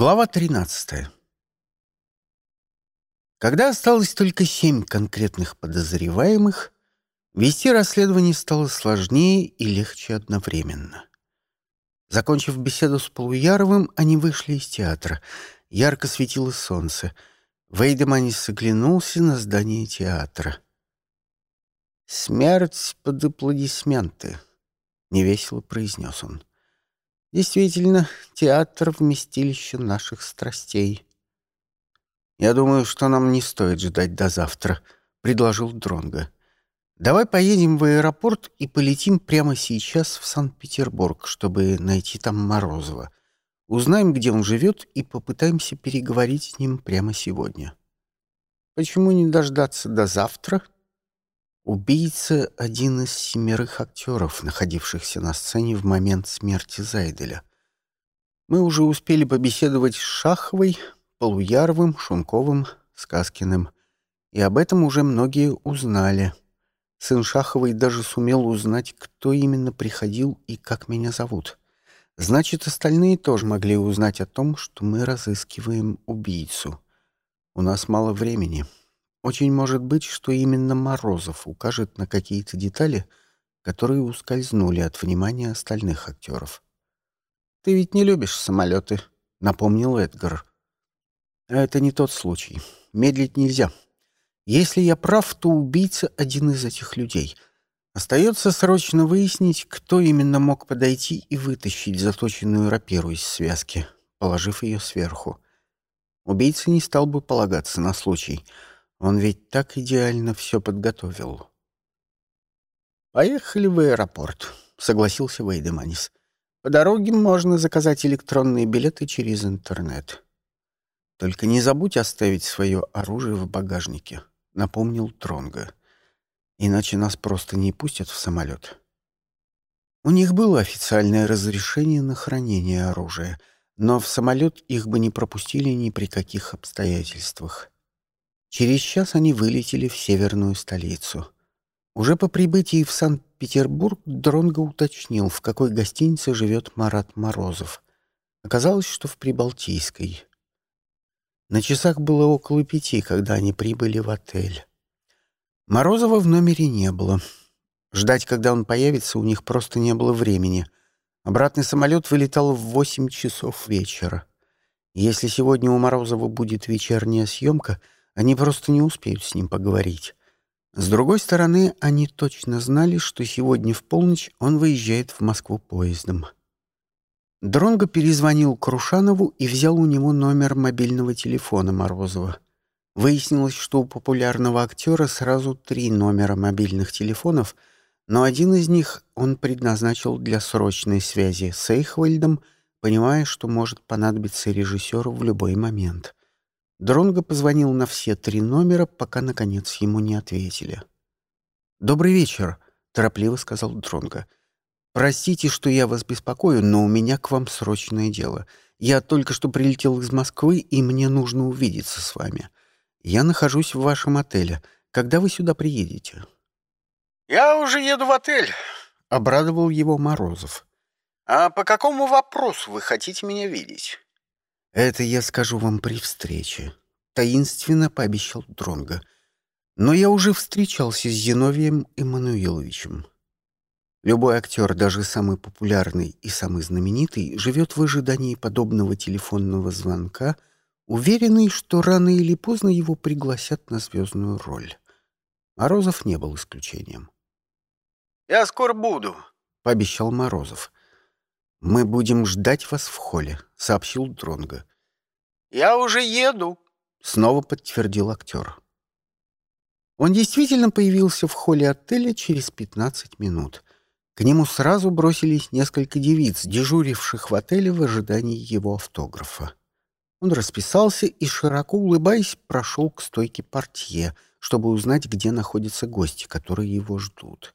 Глава 13. Когда осталось только семь конкретных подозреваемых, вести расследование стало сложнее и легче одновременно. Закончив беседу с Полуяровым, они вышли из театра. Ярко светило солнце. Вейдеманис оглянулся на здание театра. «Смерть под аплодисменты», — невесело произнес он. Действительно, театр — вместилище наших страстей. «Я думаю, что нам не стоит ждать до завтра», — предложил Дронга. «Давай поедем в аэропорт и полетим прямо сейчас в Санкт-Петербург, чтобы найти там Морозова. Узнаем, где он живет, и попытаемся переговорить с ним прямо сегодня». «Почему не дождаться до завтра?» Убийца — один из семерых актеров, находившихся на сцене в момент смерти Зайделя. Мы уже успели побеседовать с Шаховой, Полуяровым, Шунковым, Сказкиным. И об этом уже многие узнали. Сын Шаховой даже сумел узнать, кто именно приходил и как меня зовут. Значит, остальные тоже могли узнать о том, что мы разыскиваем убийцу. У нас мало времени. Очень может быть, что именно Морозов укажет на какие-то детали, которые ускользнули от внимания остальных актеров. «Ты ведь не любишь самолеты», — напомнил Эдгар. «Это не тот случай. Медлить нельзя. Если я прав, то убийца — один из этих людей. Остается срочно выяснить, кто именно мог подойти и вытащить заточенную рапиру из связки, положив ее сверху. Убийца не стал бы полагаться на случай — он ведь так идеально все подготовил. «Поехали в аэропорт», — согласился Вейдеманис. «По дороге можно заказать электронные билеты через интернет». «Только не забудь оставить свое оружие в багажнике», — напомнил Тронга. «Иначе нас просто не пустят в самолет». У них было официальное разрешение на хранение оружия, но в самолет их бы не пропустили ни при каких обстоятельствах. Через час они вылетели в северную столицу. Уже по прибытии в Санкт-Петербург Дронго уточнил, в какой гостинице живет Марат Морозов. Оказалось, что в Прибалтийской. На часах было около пяти, когда они прибыли в отель. Морозова в номере не было. Ждать, когда он появится, у них просто не было времени. Обратный самолет вылетал в восемь часов вечера. Если сегодня у Морозова будет вечерняя съемка — они просто не успеют с ним поговорить. С другой стороны, они точно знали, что сегодня в полночь он выезжает в Москву поездом. Дронго перезвонил Крушанову и взял у него номер мобильного телефона Морозова. Выяснилось, что у популярного актера сразу три номера мобильных телефонов, но один из них он предназначил для срочной связи с Эйхвальдом, понимая, что может понадобиться режиссеру в любой момент. Дронго позвонил на все три номера, пока, наконец, ему не ответили. «Добрый вечер», — торопливо сказал Дронго. «Простите, что я вас беспокою, но у меня к вам срочное дело. Я только что прилетел из Москвы, и мне нужно увидеться с вами. Я нахожусь в вашем отеле. Когда вы сюда приедете?» «Я уже еду в отель», — обрадовал его Морозов. «А по какому вопросу вы хотите меня видеть?» «Это я скажу вам при встрече», — таинственно пообещал Дронга. «Но я уже встречался с Зиновием Эммануиловичем. Любой актер, даже самый популярный и самый знаменитый, живет в ожидании подобного телефонного звонка, уверенный, что рано или поздно его пригласят на звездную роль. Морозов не был исключением. «Я скоро буду», — пообещал Морозов. «Мы будем ждать вас в холле», — сообщил Дронго. «Я уже еду», — снова подтвердил актер. Он действительно появился в холле отеля через 15 минут. К нему сразу бросились несколько девиц, дежуривших в отеле в ожидании его автографа. Он расписался и, широко улыбаясь, прошел к стойке портье, чтобы узнать, где находятся гости, которые его ждут.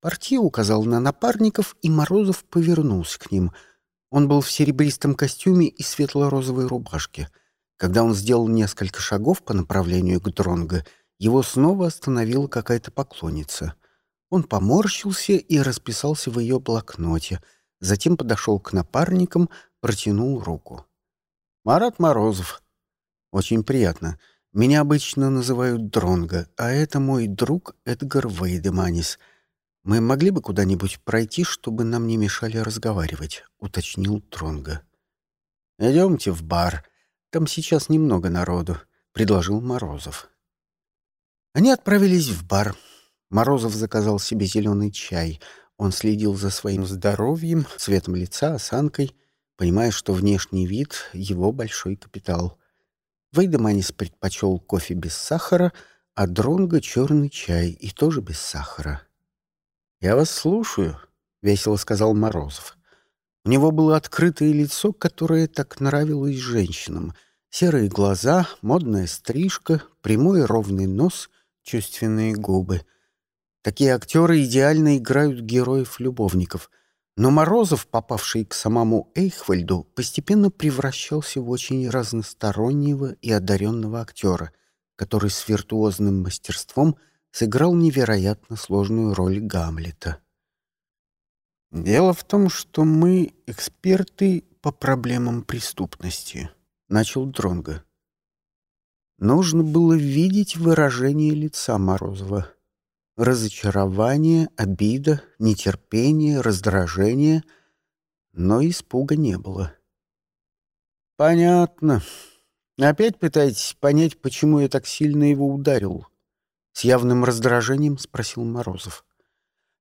Портье указал на напарников, и Морозов повернулся к ним. Он был в серебристом костюме и светло-розовой рубашке. Когда он сделал несколько шагов по направлению к Дронго, его снова остановила какая-то поклонница. Он поморщился и расписался в ее блокноте, затем подошел к напарникам, протянул руку. Марат Морозов. Очень приятно. Меня обычно называют Дронго, а это мой друг Эдгар Вейдеманис. Мы могли бы куда-нибудь пройти, чтобы нам не мешали разговаривать, уточнил Дронго. Идемте в бар. Там сейчас немного народу, предложил Морозов. Они отправились в бар. Морозов заказал себе зеленый чай. Он следил за своим здоровьем, цветом лица, осанкой, понимая, что внешний вид — его большой капитал. Вейдеманис предпочел кофе без сахара, а Дронго — черный чай и тоже без сахара. «Я вас слушаю», — весело сказал Морозов. У него было открытое лицо, которое так нравилось женщинам. Серые глаза, модная стрижка, прямой ровный нос, чувственные губы — Такие актеры идеально играют героев-любовников. Но Морозов, попавший к самому Эйхвальду, постепенно превращался в очень разностороннего и одаренного актера, который с виртуозным мастерством сыграл невероятно сложную роль Гамлета. «Дело в том, что мы эксперты по проблемам преступности», — начал Дронго. Нужно было видеть выражение лица Морозова — разочарование, обида, нетерпение, раздражение, но испуга не было. «Понятно. Опять пытаетесь понять, почему я так сильно его ударил?» С явным раздражением спросил Морозов.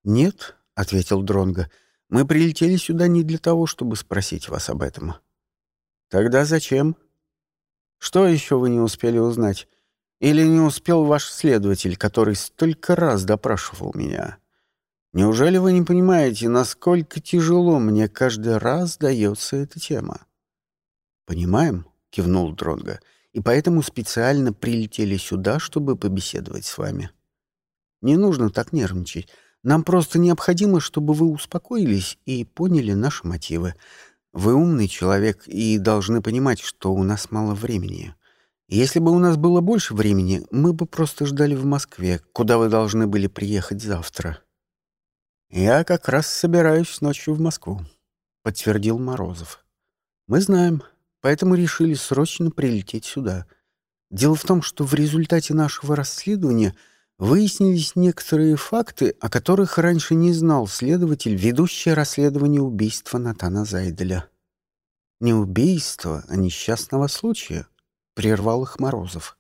«Нет», — ответил Дронго, — «мы прилетели сюда не для того, чтобы спросить вас об этом». «Тогда зачем?» «Что еще вы не успели узнать?» Или не успел ваш следователь, который столько раз допрашивал меня? Неужели вы не понимаете, насколько тяжело мне каждый раз дается эта тема? Понимаем, кивнул Дронга, и поэтому специально прилетели сюда, чтобы побеседовать с вами. Не нужно так нервничать. Нам просто необходимо, чтобы вы успокоились и поняли наши мотивы. Вы умный человек и должны понимать, что у нас мало времени. Если бы у нас было больше времени, мы бы просто ждали в Москве, куда вы должны были приехать завтра. Я как раз собираюсь ночью в Москву, подтвердил Морозов. Мы знаем, поэтому решили срочно прилететь сюда. Дело в том, что в результате нашего расследования выяснились некоторые факты, о которых раньше не знал следователь, ведущий расследование убийства Натана Зайделя. Не убийства, а несчастного случая прервал их Морозов.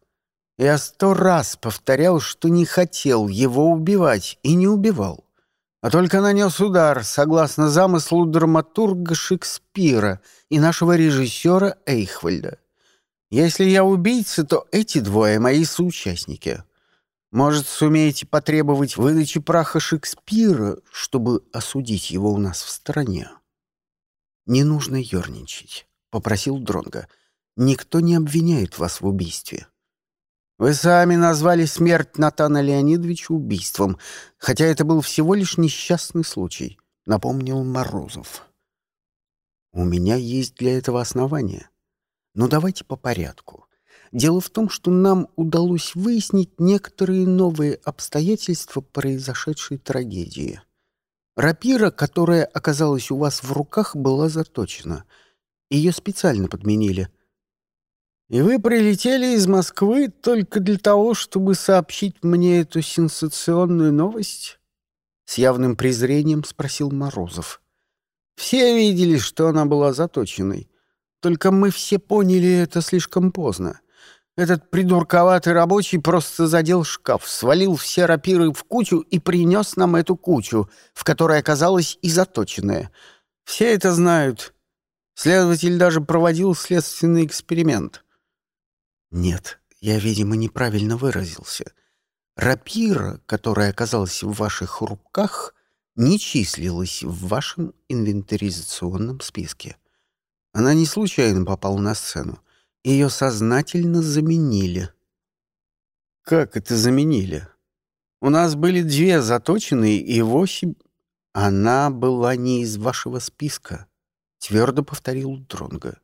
Я сто раз повторял, что не хотел его убивать и не убивал, а только нанес удар согласно замыслу драматурга Шекспира и нашего режиссера Эйхвальда. Если я убийца, то эти двое мои соучастники. Может, сумеете потребовать выдачи праха Шекспира, чтобы осудить его у нас в стороне? Не нужно ерничать, попросил Дронга. Никто не обвиняет вас в убийстве. Вы сами назвали смерть Натана Леонидовича убийством, хотя это был всего лишь несчастный случай, напомнил Морозов. У меня есть для этого основания. Но давайте по порядку. Дело в том, что нам удалось выяснить некоторые новые обстоятельства произошедшей трагедии. Рапира, которая оказалась у вас в руках, была заточена. Ее специально подменили — и вы прилетели из Москвы только для того, чтобы сообщить мне эту сенсационную новость? С явным презрением спросил Морозов. Все видели, что она была заточенной. Только мы все поняли это слишком поздно. Этот придурковатый рабочий просто задел шкаф, свалил все рапиры в кучу и принес нам эту кучу, в которой оказалась и заточенная. Все это знают. Следователь даже проводил следственный эксперимент. Нет, я, видимо, неправильно выразился. Рапира, которая оказалась в ваших руках, не числилась в вашем инвентаризационном списке. Она не случайно попала на сцену. Ее сознательно заменили. Как это заменили? У нас были две заточенные и восемь... Она была не из вашего списка, твердо повторил Дронга.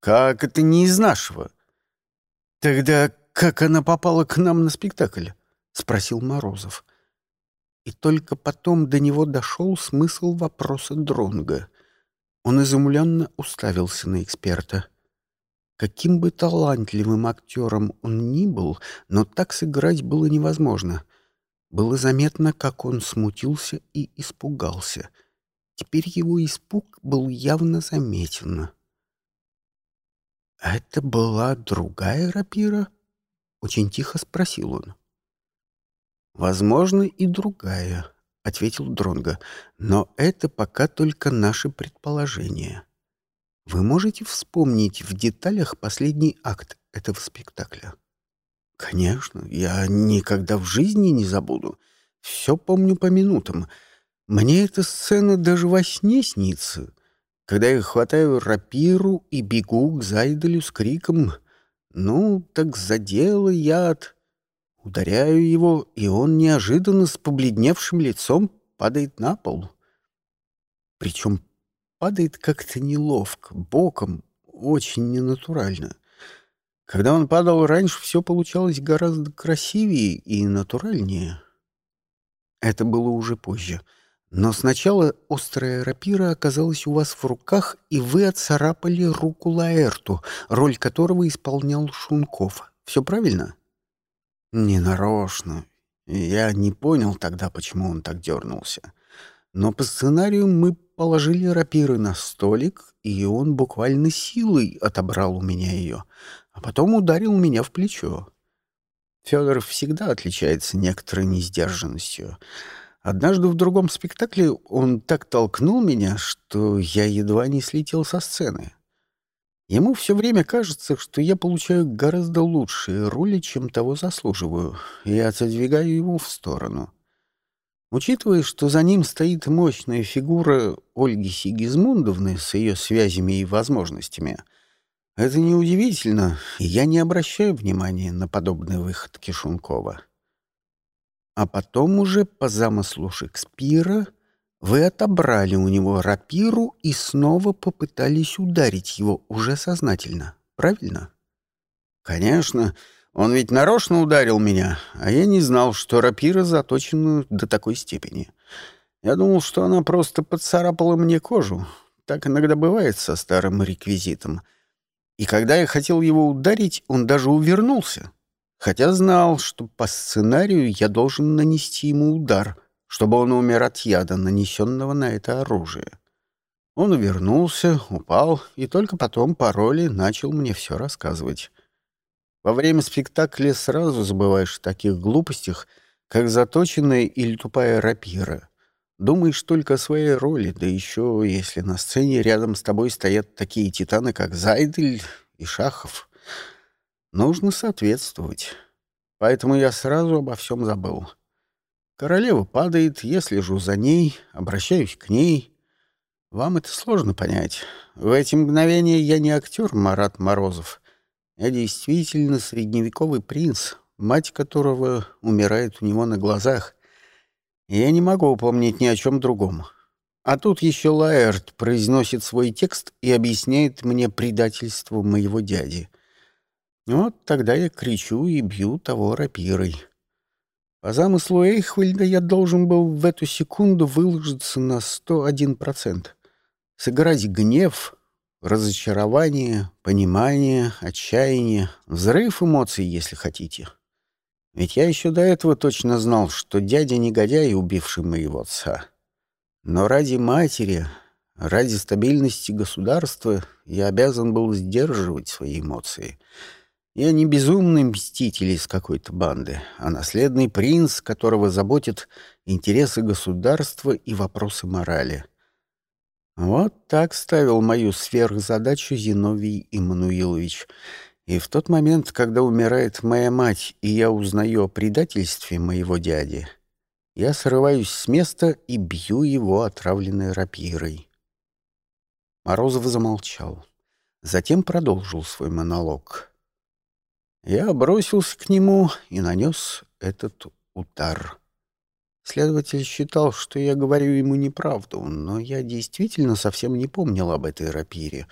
Как это не из нашего? «Тогда как она попала к нам на спектакль?» — спросил Морозов. И только потом до него дошел смысл вопроса Дронга. Он изумленно уставился на эксперта — Каким бы талантливым актером он ни был, но так сыграть было невозможно. Было заметно, как он смутился и испугался. Теперь его испуг был явно заметен. «Это была другая рапира?» — очень тихо спросил он. «Возможно, и другая», — ответил Дронго, «но это пока только наши предположения. Вы можете вспомнить в деталях последний акт этого спектакля?» «Конечно, я никогда в жизни не забуду. Все помню по минутам. Мне эта сцена даже во сне снится, когда я хватаю рапиру и бегу к Зайделю с криком «Ну, так задел яд!» Ударяю его, и он неожиданно с побледневшим лицом падает на пол. Причем падает как-то неловко, боком, очень ненатурально. Когда он падал раньше, все получалось гораздо красивее и натуральнее. Это было уже позже. Но сначала острая рапира оказалась у вас в руках, и вы отцарапали руку Лаэрту, роль которого исполнял Шунков. Все правильно? Не нарочно. Я не понял тогда, почему он так дернулся. Но по сценарию мы положили рапиры на столик, и он буквально силой отобрал у меня ее, а потом ударил меня в плечо. Федор всегда отличается некоторой несдержанностью. Однажды в другом спектакле он так толкнул меня, что я едва не слетел со сцены. Ему все время кажется, что я получаю гораздо лучшие роли, чем того заслуживаю, и отодвигаю его в сторону. Учитывая, что за ним стоит мощная фигура Ольги Сигизмундовны с ее связями и возможностями, это неудивительно, и я не обращаю внимания на подобные выходки Шункова. А потом уже по замыслу Шекспира вы отобрали у него рапиру и снова попытались ударить его уже сознательно, правильно? Конечно, он ведь нарочно ударил меня, а я не знал, что рапира заточена до такой степени. Я думал, что она просто поцарапала мне кожу. Так иногда бывает со старым реквизитом. И когда я хотел его ударить, он даже увернулся. Хотя знал, что по сценарию я должен нанести ему удар, чтобы он умер от яда, нанесенного на это оружие. Он увернулся, упал, и только потом по роли начал мне все рассказывать. Во время спектакля сразу забываешь о таких глупостях, как заточенная или тупая рапира. Думаешь только о своей роли, да еще если на сцене рядом с тобой стоят такие титаны, как Зайдель и Шахов. Нужно соответствовать. Поэтому я сразу обо всем забыл. Королева падает, я слежу за ней, обращаюсь к ней. Вам это сложно понять. В эти мгновения я не актер Марат Морозов — я действительно средневековый принц, мать которого умирает у него на глазах. я не могу упомнить ни о чем другом. А тут еще Лаэрт произносит свой текст и объясняет мне предательство моего дяди. Вот тогда я кричу и бью того рапирой. По замыслу Эйхвальда я должен был в эту секунду выложиться на 101%. Сыграть гнев, разочарование, понимание, отчаяние, взрыв эмоций, если хотите. Ведь я еще до этого точно знал, что дядя негодяй, убивший моего отца. Но ради матери, ради стабильности государства я обязан был сдерживать свои эмоции. Я не безумный мститель из какой-то банды, а наследный принц, которого заботят интересы государства и вопросы морали — вот так ставил мою сверхзадачу Зиновий Иммануилович. И в тот момент, когда умирает моя мать, и я узнаю о предательстве моего дяди, я срываюсь с места и бью его отравленной рапирой. Морозов замолчал. Затем продолжил свой монолог. Я бросился к нему и нанес этот удар. Следователь считал, что я говорю ему неправду, но я действительно совсем не помнил об этой рапире.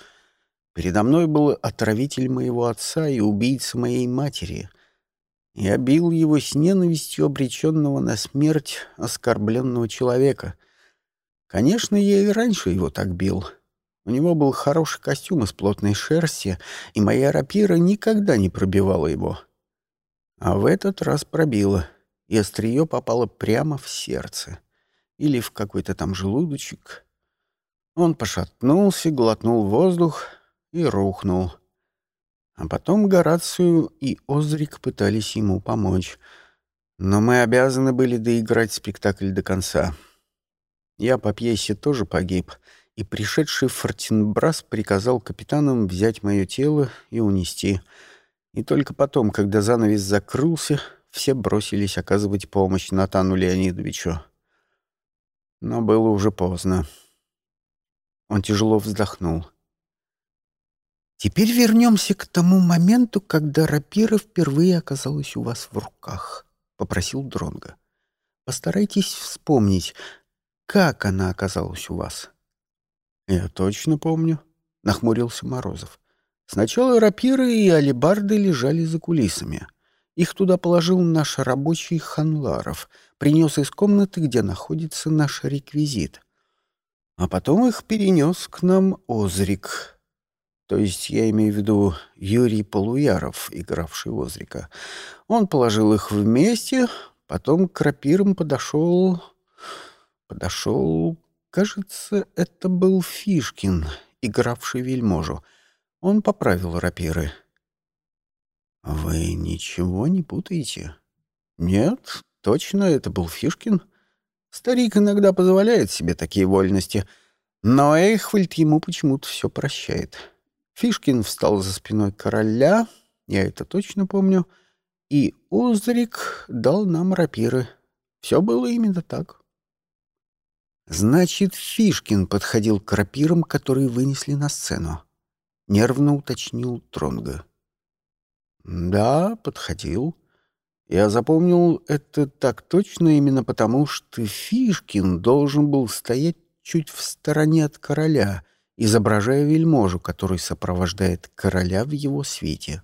Передо мной был отравитель моего отца и убийца моей матери. Я бил его с ненавистью обреченного на смерть оскорбленного человека. Конечно, я и раньше его так бил. У него был хороший костюм из плотной шерсти, и моя рапира никогда не пробивала его. А в этот раз пробила, и острие попало прямо в сердце. Или в какой-то там желудочек. Он пошатнулся, глотнул воздух и рухнул. А потом Горацию и Озрик пытались ему помочь. Но мы обязаны были доиграть спектакль до конца. Я по пьесе тоже погиб, и пришедший Фортинбрас приказал капитанам взять мое тело и унести. И только потом, когда занавес закрылся, все бросились оказывать помощь Натану Леонидовичу. Но было уже поздно. Он тяжело вздохнул. «Теперь вернемся к тому моменту, когда рапира впервые оказалась у вас в руках», — попросил Дронга. «Постарайтесь вспомнить, как она оказалась у вас?» «Я точно помню», — нахмурился Морозов. «Сначала рапиры и алебарды лежали за кулисами. Их туда положил наш рабочий Ханларов, принес из комнаты, где находится наш реквизит. А потом их перенес к нам Озрик. То есть я имею в виду Юрий Полуяров, игравший Озрика. Он положил их вместе, потом к рапирам подошел... Подошел... Кажется, это был Фишкин, игравший вельможу. Он поправил рапиры. «Вы ничего не путаете?» «Нет, точно, это был Фишкин. Старик иногда позволяет себе такие вольности, но Эйхвальд ему почему-то все прощает. Фишкин встал за спиной короля, я это точно помню, и Озрик дал нам рапиры. Все было именно так». «Значит, Фишкин подходил к рапирам, которые вынесли на сцену», — нервно уточнил Тронга. «Да, подходил. Я запомнил это так точно именно потому, что Фишкин должен был стоять чуть в стороне от короля, изображая вельможу, который сопровождает короля в его свете».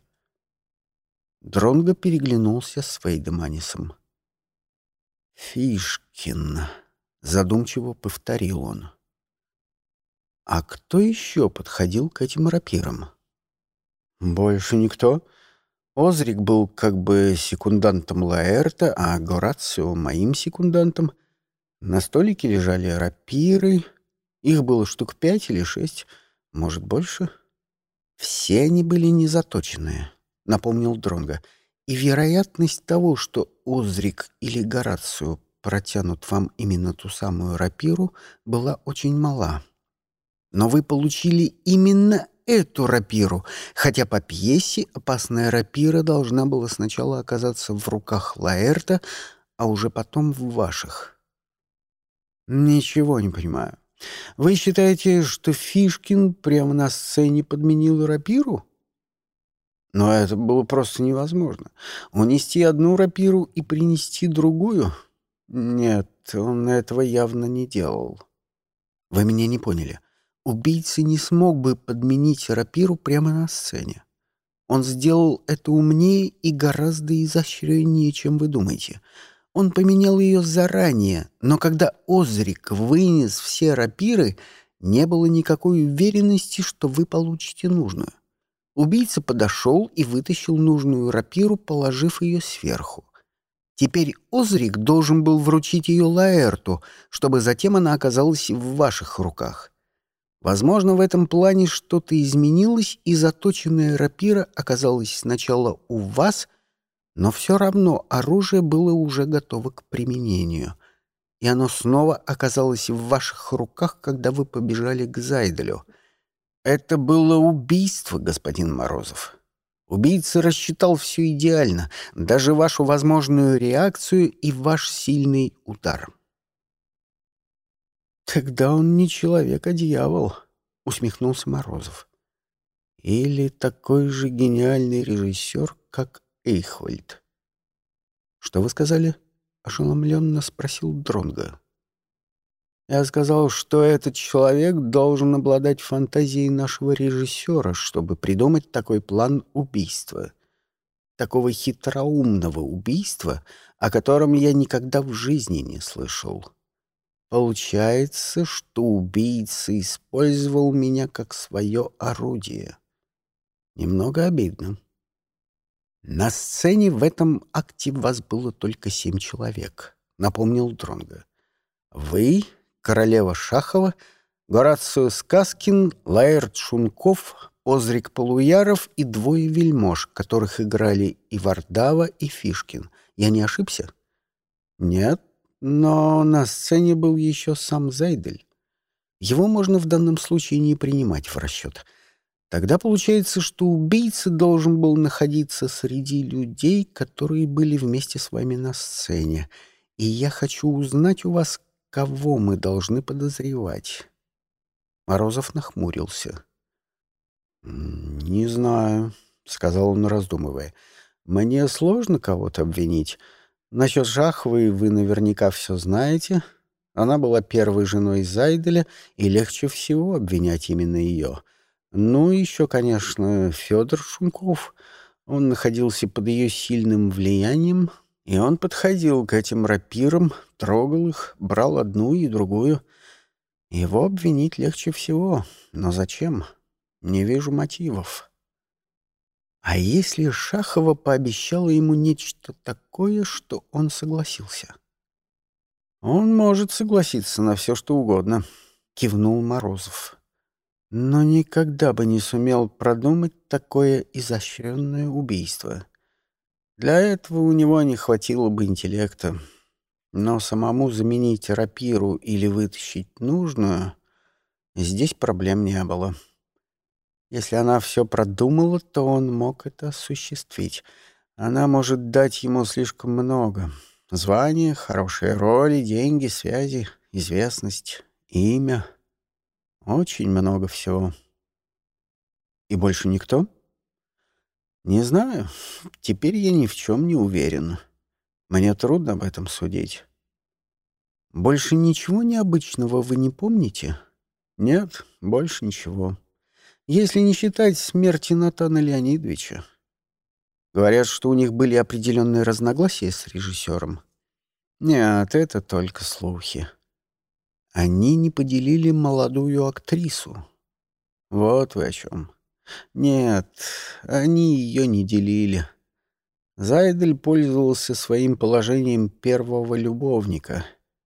Дронго переглянулся с Вейдеманисом. «Фишкин», — задумчиво повторил он. «А кто еще подходил к этим рапирам?» «Больше никто», Озрик был как бы секундантом Лаэрта, а Горацио — моим секундантом. На столике лежали рапиры. Их было штук пять или шесть, может, больше. Все они были незаточенные, — напомнил Дронга. И вероятность того, что Озрик или Горацио протянут вам именно ту самую рапиру, была очень мала. Но вы получили именно эту рапиру, хотя по пьесе опасная рапира должна была сначала оказаться в руках Лаэрта, а уже потом в ваших. Ничего не понимаю. Вы считаете, что Фишкин прямо на сцене подменил рапиру? Но это было просто невозможно. Унести одну рапиру и принести другую? Нет, он этого явно не делал. Вы меня не поняли. Убийца не смог бы подменить рапиру прямо на сцене. Он сделал это умнее и гораздо изощреннее, чем вы думаете. Он поменял ее заранее, но когда Озрик вынес все рапиры, не было никакой уверенности, что вы получите нужную. Убийца подошел и вытащил нужную рапиру, положив ее сверху. Теперь Озрик должен был вручить ее Лаэрту, чтобы затем она оказалась в ваших руках. Возможно, в этом плане что-то изменилось, и заточенная рапира оказалась сначала у вас, но все равно оружие было уже готово к применению, и оно снова оказалось в ваших руках, когда вы побежали к Зайделю. Это было убийство, господин Морозов. Убийца рассчитал все идеально, даже вашу возможную реакцию и ваш сильный удар. «Тогда он не человек, а дьявол», — усмехнулся Морозов. «Или такой же гениальный режиссер, как Эйхвальд». «Что вы сказали?» — ошеломленно спросил Дронга. «Я сказал, что этот человек должен обладать фантазией нашего режиссера, чтобы придумать такой план убийства. Такого хитроумного убийства, о котором я никогда в жизни не слышал». Получается, что убийца использовал меня как свое орудие. Немного обидно. На сцене в этом акте вас было только семь человек, напомнил Дронга. Вы, королева Шахова, Горацио Сказкин, Лаэрт Шунков, Озрик Полуяров и двое вельмож, которых играли и Вардава, и Фишкин. Я не ошибся? Нет, но на сцене был еще сам Зайдель. Его можно в данном случае не принимать в расчет. Тогда получается, что убийца должен был находиться среди людей, которые были вместе с вами на сцене. И я хочу узнать у вас, кого мы должны подозревать. Морозов нахмурился. «Не знаю», — сказал он, раздумывая. «Мне сложно кого-то обвинить». Насчет Жахвы вы наверняка все знаете. Она была первой женой Зайделя, и легче всего обвинять именно ее. Ну, еще, конечно, Федор Шумков. Он находился под ее сильным влиянием, и он подходил к этим рапирам, трогал их, брал одну и другую. Его обвинить легче всего. Но зачем? Не вижу мотивов. А если Шахова пообещала ему нечто такое, что он согласился? Он может согласиться на все, что угодно, кивнул Морозов. Но никогда бы не сумел продумать такое изощренное убийство. Для этого у него не хватило бы интеллекта. Но самому заменить рапиру или вытащить нужную здесь проблем не было. Если она все продумала, то он мог это осуществить. Она может дать ему слишком много. Звание, хорошие роли, деньги, связи, известность, имя. Очень много всего. И больше никто? Не знаю. Теперь я ни в чем не уверен. Мне трудно об этом судить. Больше ничего необычного вы не помните? Нет, больше ничего если не считать смерти Натана Леонидовича. Говорят, что у них были определенные разногласия с режиссером. Нет, это только слухи. Они не поделили молодую актрису. Вот вы о чем. Нет, они ее не делили. Зайдель пользовался своим положением первого любовника,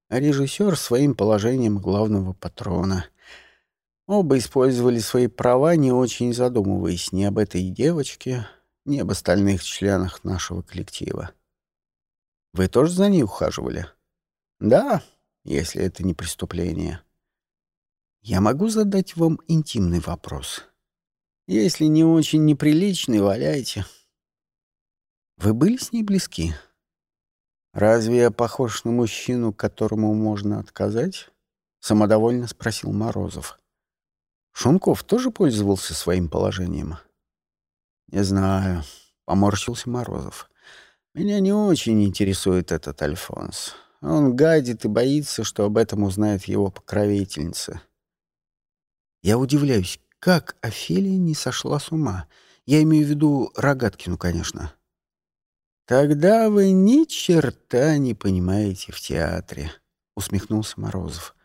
а режиссер — своим положением главного патрона — Оба использовали свои права, не очень задумываясь ни об этой девочке, ни об остальных членах нашего коллектива. Вы тоже за ней ухаживали? Да, если это не преступление. Я могу задать вам интимный вопрос. Если не очень неприличный, валяйте. Вы были с ней близки? Разве я похож на мужчину, которому можно отказать? Самодовольно спросил Морозов. Шумков тоже пользовался своим положением? Не знаю, поморщился Морозов. Меня не очень интересует этот Альфонс. Он гадит и боится, что об этом узнает его покровительница. Я удивляюсь, как Офелия не сошла с ума. Я имею в виду Рогаткину, конечно. Тогда вы ни черта не понимаете в театре, усмехнулся Морозов.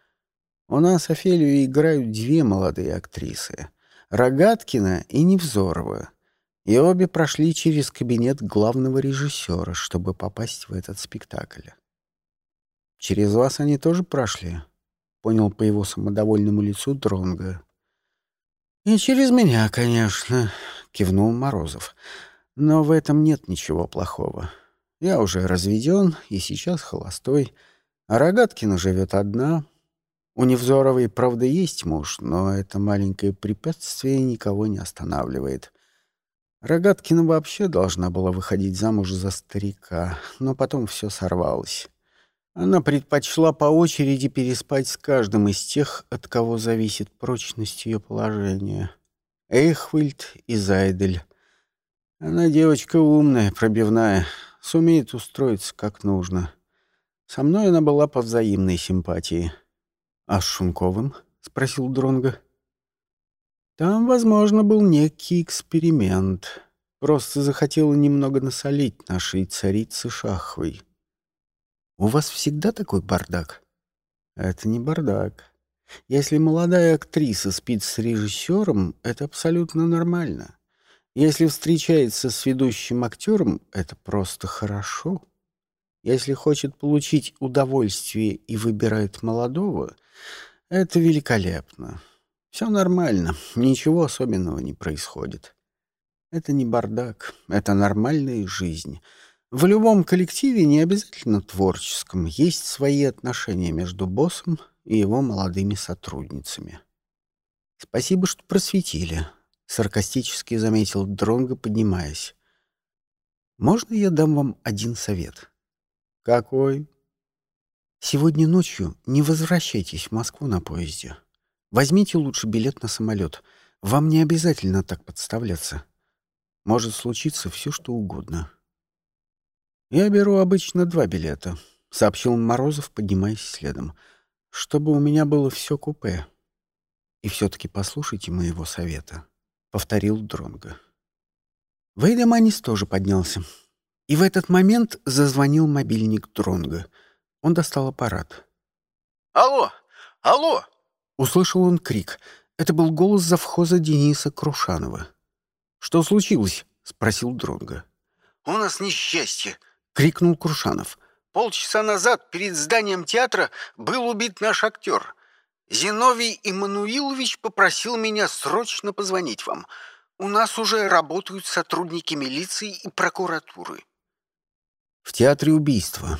У нас Офелию играют две молодые актрисы — Рогаткина и Невзорова. И обе прошли через кабинет главного режиссера, чтобы попасть в этот спектакль. «Через вас они тоже прошли?» — понял по его самодовольному лицу Дронга. «И через меня, конечно», — кивнул Морозов. «Но в этом нет ничего плохого. Я уже разведен и сейчас холостой, а Рогаткина живет одна, у Невзоровой, правда, есть муж, но это маленькое препятствие никого не останавливает. Рогаткина вообще должна была выходить замуж за старика, но потом все сорвалось. Она предпочла по очереди переспать с каждым из тех, от кого зависит прочность ее положения. Эйхвильд и Зайдель. Она девочка умная, пробивная, сумеет устроиться как нужно. Со мной она была по взаимной симпатии — «А с Шунковым?» — спросил Дронга. «Там, возможно, был некий эксперимент. Просто захотела немного насолить нашей царице Шахвой. У вас всегда такой бардак?» Это не бардак. Если молодая актриса спит с режиссером, это абсолютно нормально. Если встречается с ведущим актером, это просто хорошо. Если хочет получить удовольствие и выбирает молодого, это великолепно. Все нормально, ничего особенного не происходит. Это не бардак, это нормальная жизнь. В любом коллективе, не обязательно творческом, есть свои отношения между боссом и его молодыми сотрудницами. «Спасибо, что просветили», — саркастически заметил Дронго, поднимаясь. «Можно я дам вам один совет?» «Какой?» «Сегодня ночью не возвращайтесь в Москву на поезде. Возьмите лучше билет на самолет. Вам не обязательно так подставляться. Может случиться все, что угодно». «Я беру обычно два билета», — сообщил Морозов, поднимаясь следом чтобы у меня было все купе. И все-таки послушайте моего совета, — повторил Дронго. Вейдеманис тоже поднялся. И в этот момент зазвонил мобильник Дронга. Он достал аппарат. «Алло! Алло!» Услышал он крик. Это был голос завхоза Дениса Крушанова. «Что случилось?» — спросил Дронга. «У нас несчастье!» — крикнул Крушанов. Полчаса назад перед зданием театра был убит наш актер. Зиновий Иммануилович попросил меня срочно позвонить вам. У нас уже работают сотрудники милиции и прокуратуры. В театре убийства,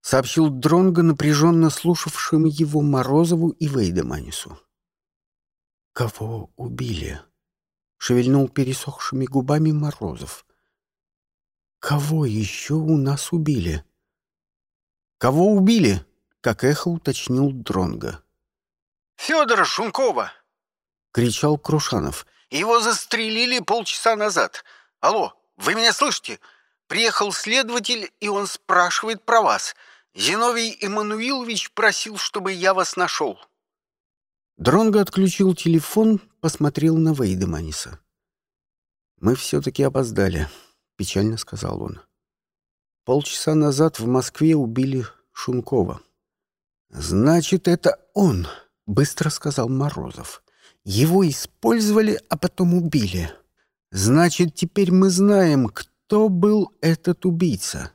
сообщил Дронго напряженно слушавшим его Морозову и Вейдеманису. Кого убили? Шевельнул пересохшими губами Морозов. Кого еще у нас убили? «Кого убили?» — как эхо уточнил Дронга. «Федора Шункова!» — кричал Крушанов. «Его застрелили полчаса назад. Алло, вы меня слышите? Приехал следователь, и он спрашивает про вас. Зиновий Эммануилович просил, чтобы я вас нашел». Дронго отключил телефон, посмотрел на Вейдеманиса. «Мы все-таки опоздали», — печально сказал он. Полчаса назад в Москве убили Шункова. «Значит, это он», — быстро сказал Морозов. «Его использовали, а потом убили. Значит, теперь мы знаем, кто был этот убийца».